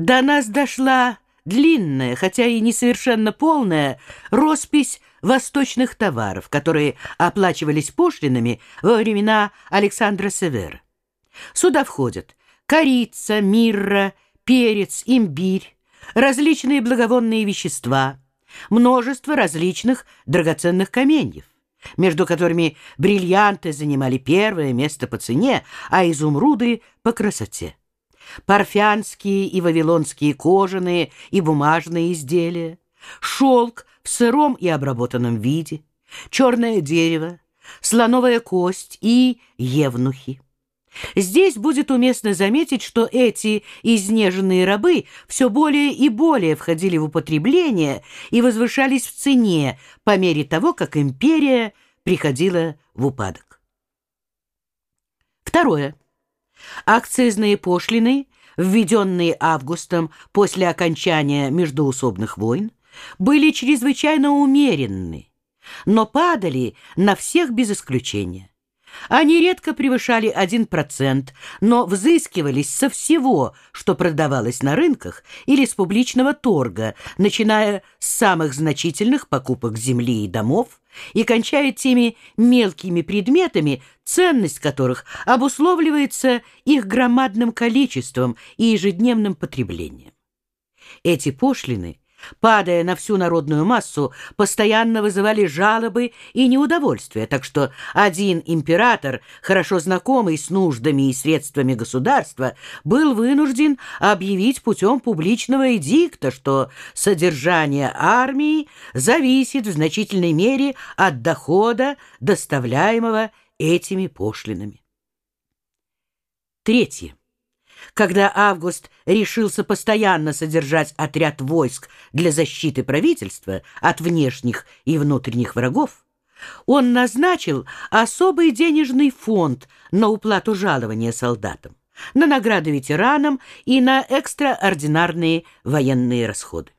До нас дошла длинная, хотя и не совершенно полная, роспись восточных товаров, которые оплачивались пошлинами во времена Александра Севера. Сюда входят корица, мирра, перец, имбирь, различные благовонные вещества, множество различных драгоценных каменьев, между которыми бриллианты занимали первое место по цене, а изумруды — по красоте. Парфянские и вавилонские кожаные и бумажные изделия, шелк в сыром и обработанном виде, черное дерево, слоновая кость и евнухи. Здесь будет уместно заметить, что эти изнеженные рабы все более и более входили в употребление и возвышались в цене по мере того, как империя приходила в упадок. Второе. Акцизные пошлины, введенные августом после окончания междоусобных войн, были чрезвычайно умеренны, но падали на всех без исключения. Они редко превышали 1%, но взыскивались со всего, что продавалось на рынках или с публичного торга, начиная с самых значительных покупок земли и домов и кончая теми мелкими предметами, ценность которых обусловливается их громадным количеством и ежедневным потреблением. Эти пошлины падая на всю народную массу, постоянно вызывали жалобы и неудовольствие, так что один император, хорошо знакомый с нуждами и средствами государства, был вынужден объявить путем публичного эдикта, что содержание армии зависит в значительной мере от дохода, доставляемого этими пошлинами. Третье. Когда Август решился постоянно содержать отряд войск для защиты правительства от внешних и внутренних врагов, он назначил особый денежный фонд на уплату жалования солдатам, на награды ветеранам и на экстраординарные военные расходы.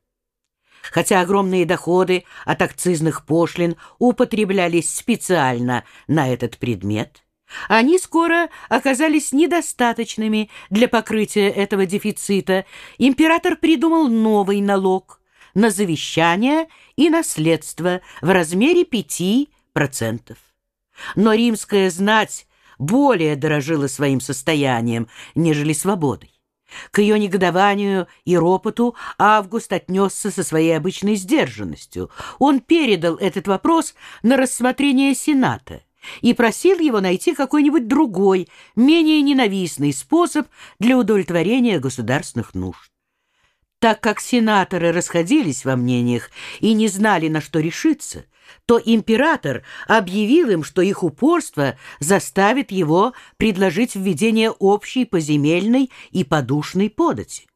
Хотя огромные доходы от акцизных пошлин употреблялись специально на этот предмет – они скоро оказались недостаточными для покрытия этого дефицита. Император придумал новый налог на завещание и наследство в размере 5%. Но римская знать более дорожила своим состоянием, нежели свободой. К ее негодованию и ропоту Август отнесся со своей обычной сдержанностью. Он передал этот вопрос на рассмотрение Сената и просил его найти какой-нибудь другой, менее ненавистный способ для удовлетворения государственных нужд. Так как сенаторы расходились во мнениях и не знали, на что решиться, то император объявил им, что их упорство заставит его предложить введение общей поземельной и подушной подати.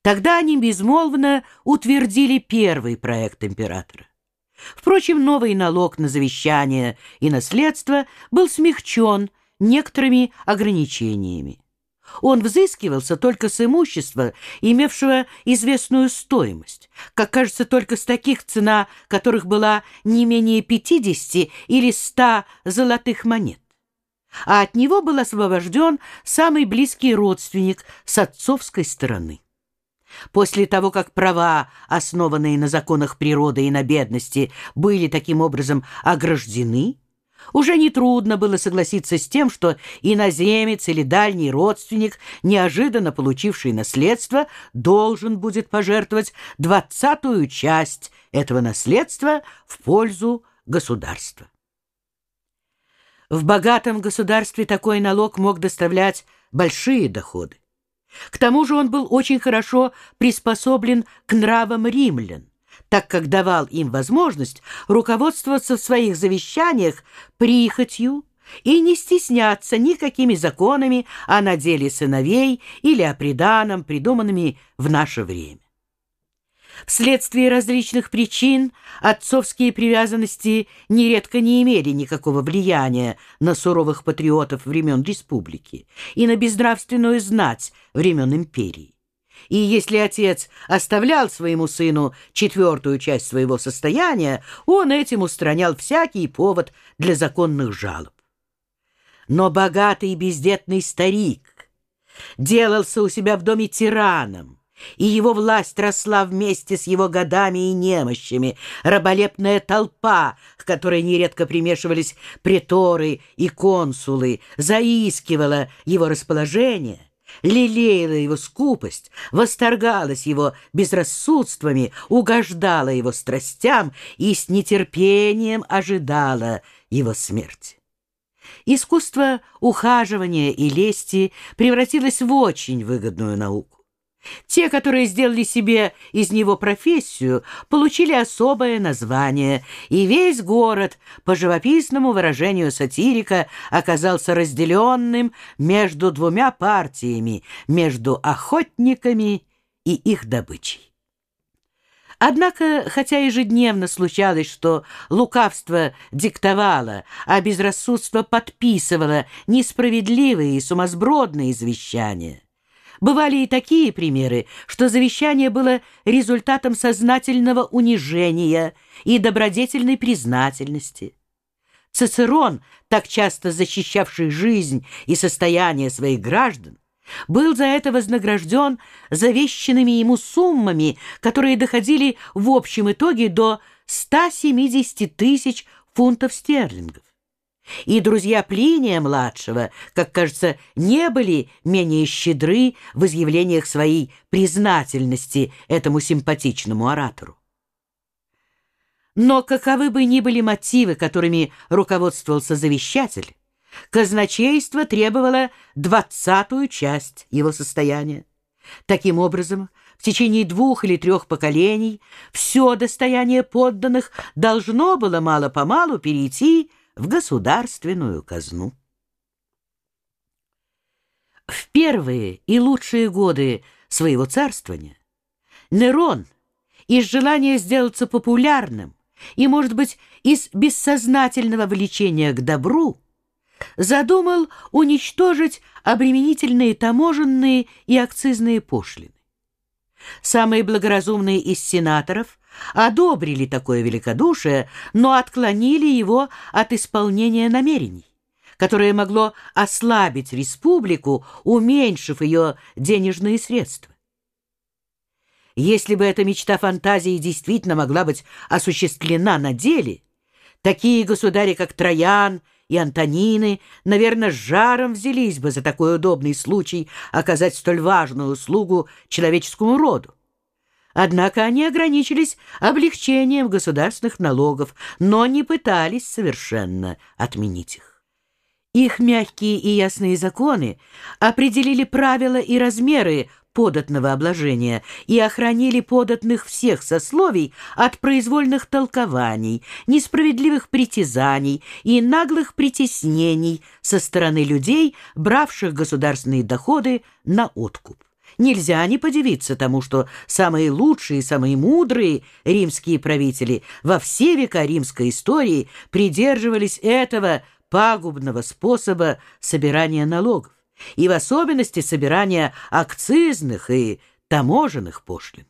Тогда они безмолвно утвердили первый проект императора. Впрочем, новый налог на завещание и наследство был смягчен некоторыми ограничениями. Он взыскивался только с имущества, имевшего известную стоимость, как кажется, только с таких цена, которых была не менее 50 или 100 золотых монет. А от него был освобожден самый близкий родственник с отцовской стороны. После того, как права, основанные на законах природы и на бедности, были таким образом ограждены, уже нетрудно было согласиться с тем, что иноземец или дальний родственник, неожиданно получивший наследство, должен будет пожертвовать двадцатую часть этого наследства в пользу государства. В богатом государстве такой налог мог доставлять большие доходы. К тому же он был очень хорошо приспособлен к нравам римлян, так как давал им возможность руководствоваться в своих завещаниях прихотью и не стесняться никакими законами о наделе сыновей или о приданом, придуманными в наше время. Вследствие различных причин отцовские привязанности нередко не имели никакого влияния на суровых патриотов времен республики и на безнравственную знать времен империи. И если отец оставлял своему сыну четвертую часть своего состояния, он этим устранял всякий повод для законных жалоб. Но богатый бездетный старик делался у себя в доме тираном, и его власть росла вместе с его годами и немощами. Раболепная толпа, к которой нередко примешивались преторы и консулы, заискивала его расположение, лелеяла его скупость, восторгалась его безрассудствами, угождала его страстям и с нетерпением ожидала его смерти. Искусство ухаживания и лести превратилось в очень выгодную науку. Те, которые сделали себе из него профессию, получили особое название, и весь город, по живописному выражению сатирика, оказался разделенным между двумя партиями, между охотниками и их добычей. Однако, хотя ежедневно случалось, что лукавство диктовало, а безрассудство подписывало несправедливые и сумасбродные извещания, Бывали и такие примеры, что завещание было результатом сознательного унижения и добродетельной признательности. Цицерон, так часто защищавший жизнь и состояние своих граждан, был за это вознагражден завещанными ему суммами, которые доходили в общем итоге до 170 тысяч фунтов стерлингов. И друзья Плиния-младшего, как кажется, не были менее щедры в изъявлениях своей признательности этому симпатичному оратору. Но каковы бы ни были мотивы, которыми руководствовался завещатель, казначейство требовало двадцатую часть его состояния. Таким образом, в течение двух или трех поколений все достояние подданных должно было мало-помалу перейти в государственную казну. В первые и лучшие годы своего царствования Нерон из желания сделаться популярным и, может быть, из бессознательного влечения к добру задумал уничтожить обременительные таможенные и акцизные пошлины. Самые благоразумные из сенаторов одобрили такое великодушие, но отклонили его от исполнения намерений, которое могло ослабить республику, уменьшив ее денежные средства. Если бы эта мечта фантазии действительно могла быть осуществлена на деле, такие государи, как Троян и Антонины, наверное, с жаром взялись бы за такой удобный случай оказать столь важную услугу человеческому роду. Однако они ограничились облегчением государственных налогов, но не пытались совершенно отменить их. Их мягкие и ясные законы определили правила и размеры податного обложения и охранили податных всех сословий от произвольных толкований, несправедливых притязаний и наглых притеснений со стороны людей, бравших государственные доходы на откуп. Нельзя не подивиться тому, что самые лучшие, самые мудрые римские правители во все века римской истории придерживались этого пагубного способа собирания налогов, и в особенности собирания акцизных и таможенных пошлин.